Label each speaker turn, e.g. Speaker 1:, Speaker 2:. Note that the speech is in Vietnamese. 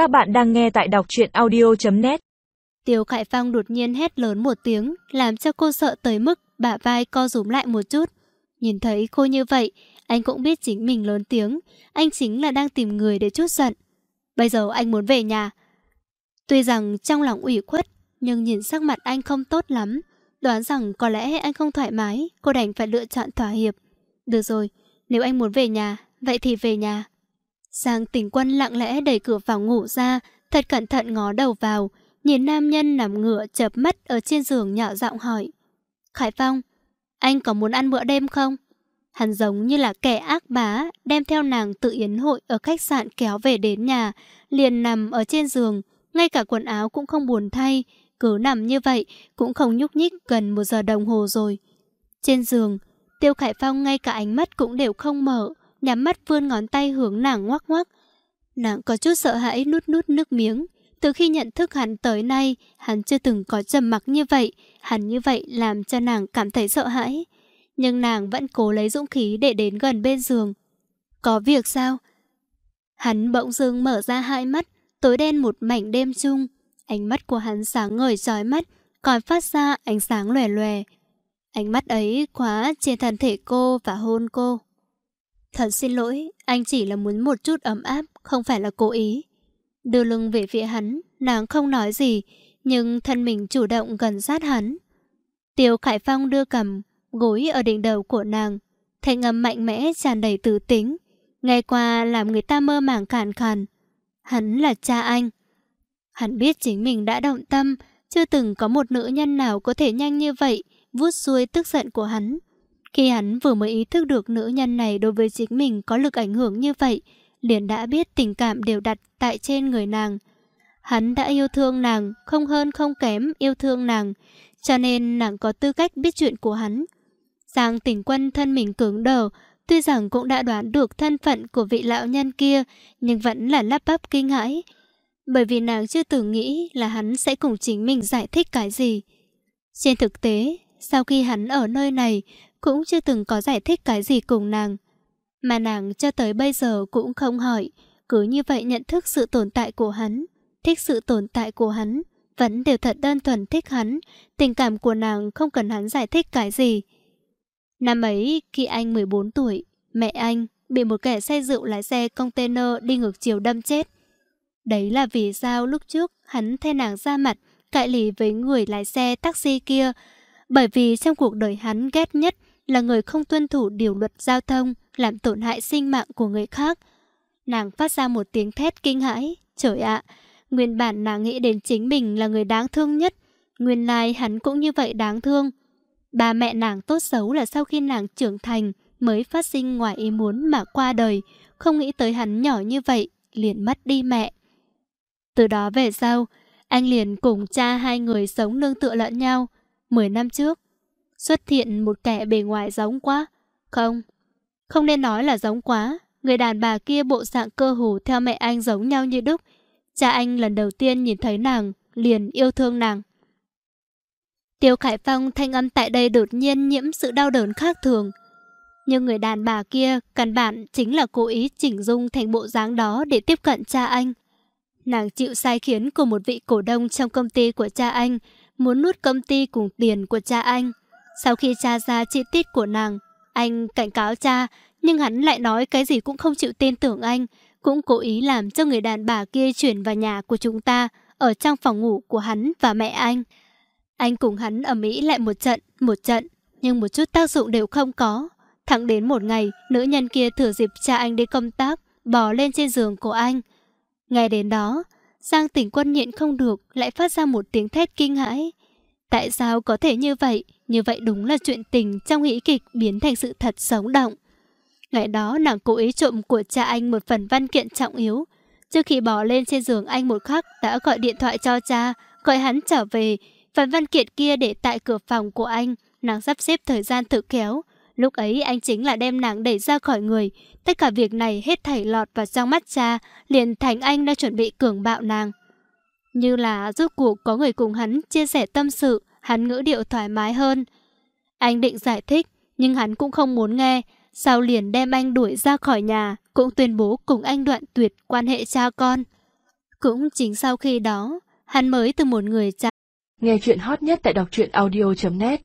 Speaker 1: Các bạn đang nghe tại đọc truyện audio.net
Speaker 2: Tiêu Khải Phong đột nhiên hét lớn một tiếng, làm cho cô sợ tới mức bả vai co rúm lại một chút. Nhìn thấy cô như vậy, anh cũng biết chính mình lớn tiếng, anh chính là đang tìm người để chút giận. Bây giờ anh muốn về nhà. Tuy rằng trong lòng ủy khuất, nhưng nhìn sắc mặt anh không tốt lắm. Đoán rằng có lẽ anh không thoải mái, cô đành phải lựa chọn thỏa hiệp. Được rồi, nếu anh muốn về nhà, vậy thì về nhà. Giang tỉnh quân lặng lẽ đẩy cửa phòng ngủ ra, thật cẩn thận ngó đầu vào, nhìn nam nhân nằm ngửa chập mắt ở trên giường nhỏ giọng hỏi. Khải Phong, anh có muốn ăn bữa đêm không? Hắn giống như là kẻ ác bá, đem theo nàng tự yến hội ở khách sạn kéo về đến nhà, liền nằm ở trên giường, ngay cả quần áo cũng không buồn thay, cứ nằm như vậy cũng không nhúc nhích gần một giờ đồng hồ rồi. Trên giường, Tiêu Khải Phong ngay cả ánh mắt cũng đều không mở, nhắm mắt vươn ngón tay hướng nàng ngoắc ngoắc. Nàng có chút sợ hãi nút nút nước miếng. Từ khi nhận thức hắn tới nay, hắn chưa từng có trầm mặc như vậy. Hắn như vậy làm cho nàng cảm thấy sợ hãi. Nhưng nàng vẫn cố lấy dũng khí để đến gần bên giường. Có việc sao? Hắn bỗng dưng mở ra hai mắt, tối đen một mảnh đêm chung. Ánh mắt của hắn sáng ngời trói mắt, còn phát ra ánh sáng lòe lòe. Ánh mắt ấy khóa trên thân thể cô và hôn cô. Thật xin lỗi, anh chỉ là muốn một chút ấm áp, không phải là cố ý. Đưa lưng về phía hắn, nàng không nói gì, nhưng thân mình chủ động gần sát hắn. Tiêu Khải Phong đưa cầm, gối ở đỉnh đầu của nàng. Thanh âm mạnh mẽ tràn đầy tự tính, nghe qua làm người ta mơ màng khàn khàn. Hắn là cha anh. Hắn biết chính mình đã động tâm, chưa từng có một nữ nhân nào có thể nhanh như vậy, vuốt xuôi tức giận của hắn. Khi hắn vừa mới ý thức được nữ nhân này đối với chính mình có lực ảnh hưởng như vậy, liền đã biết tình cảm đều đặt tại trên người nàng. Hắn đã yêu thương nàng, không hơn không kém yêu thương nàng, cho nên nàng có tư cách biết chuyện của hắn. Giang tỉnh quân thân mình cứng đờ, tuy rằng cũng đã đoán được thân phận của vị lão nhân kia, nhưng vẫn là lắp bắp kinh hãi. Bởi vì nàng chưa từng nghĩ là hắn sẽ cùng chính mình giải thích cái gì. Trên thực tế, sau khi hắn ở nơi này, cũng chưa từng có giải thích cái gì cùng nàng. Mà nàng cho tới bây giờ cũng không hỏi, cứ như vậy nhận thức sự tồn tại của hắn, thích sự tồn tại của hắn, vẫn đều thật đơn thuần thích hắn, tình cảm của nàng không cần hắn giải thích cái gì. Năm ấy, khi anh 14 tuổi, mẹ anh bị một kẻ say rượu lái xe container đi ngược chiều đâm chết. Đấy là vì sao lúc trước hắn thay nàng ra mặt, cãi lì với người lái xe taxi kia, bởi vì trong cuộc đời hắn ghét nhất là người không tuân thủ điều luật giao thông, làm tổn hại sinh mạng của người khác. Nàng phát ra một tiếng thét kinh hãi. Trời ạ, nguyên bản nàng nghĩ đến chính mình là người đáng thương nhất. Nguyên lai hắn cũng như vậy đáng thương. Ba mẹ nàng tốt xấu là sau khi nàng trưởng thành mới phát sinh ngoài ý muốn mà qua đời. Không nghĩ tới hắn nhỏ như vậy, liền mất đi mẹ. Từ đó về sau, anh liền cùng cha hai người sống nương tựa lẫn nhau. Mười năm trước, Xuất hiện một kẻ bề ngoài giống quá. Không, không nên nói là giống quá. Người đàn bà kia bộ dạng cơ hồ theo mẹ anh giống nhau như đúc. Cha anh lần đầu tiên nhìn thấy nàng, liền yêu thương nàng. Tiêu Khải Phong thanh âm tại đây đột nhiên nhiễm sự đau đớn khác thường. Nhưng người đàn bà kia căn bản chính là cố ý chỉnh dung thành bộ dáng đó để tiếp cận cha anh. Nàng chịu sai khiến của một vị cổ đông trong công ty của cha anh, muốn nuốt công ty cùng tiền của cha anh. Sau khi tra ra chi tiết của nàng, anh cảnh cáo cha, nhưng hắn lại nói cái gì cũng không chịu tin tưởng anh, cũng cố ý làm cho người đàn bà kia chuyển vào nhà của chúng ta, ở trong phòng ngủ của hắn và mẹ anh. Anh cùng hắn ở Mỹ lại một trận, một trận, nhưng một chút tác dụng đều không có. Thẳng đến một ngày, nữ nhân kia thừa dịp cha anh đi công tác, bò lên trên giường của anh. Nghe đến đó, Giang tỉnh quân nhịn không được, lại phát ra một tiếng thét kinh hãi. Tại sao có thể như vậy? Như vậy đúng là chuyện tình trong hỷ kịch biến thành sự thật sống động. Ngày đó nàng cố ý trộm của cha anh một phần văn kiện trọng yếu. Trước khi bỏ lên trên giường anh một khắc đã gọi điện thoại cho cha, gọi hắn trở về. Phần văn kiện kia để tại cửa phòng của anh, nàng sắp xếp thời gian tự kéo. Lúc ấy anh chính là đem nàng đẩy ra khỏi người. Tất cả việc này hết thảy lọt vào trong mắt cha, liền thành anh đã chuẩn bị cường bạo nàng. Như là rốt cuộc có người cùng hắn chia sẻ tâm sự, hắn ngữ điệu thoải mái hơn. Anh định giải thích, nhưng hắn cũng không muốn nghe, sau liền đem anh đuổi ra khỏi nhà, cũng tuyên bố cùng anh đoạn tuyệt quan hệ cha con. Cũng chính sau khi đó, hắn mới từ một người cha.
Speaker 1: Nghe chuyện hot nhất tại đọc truyện audio.net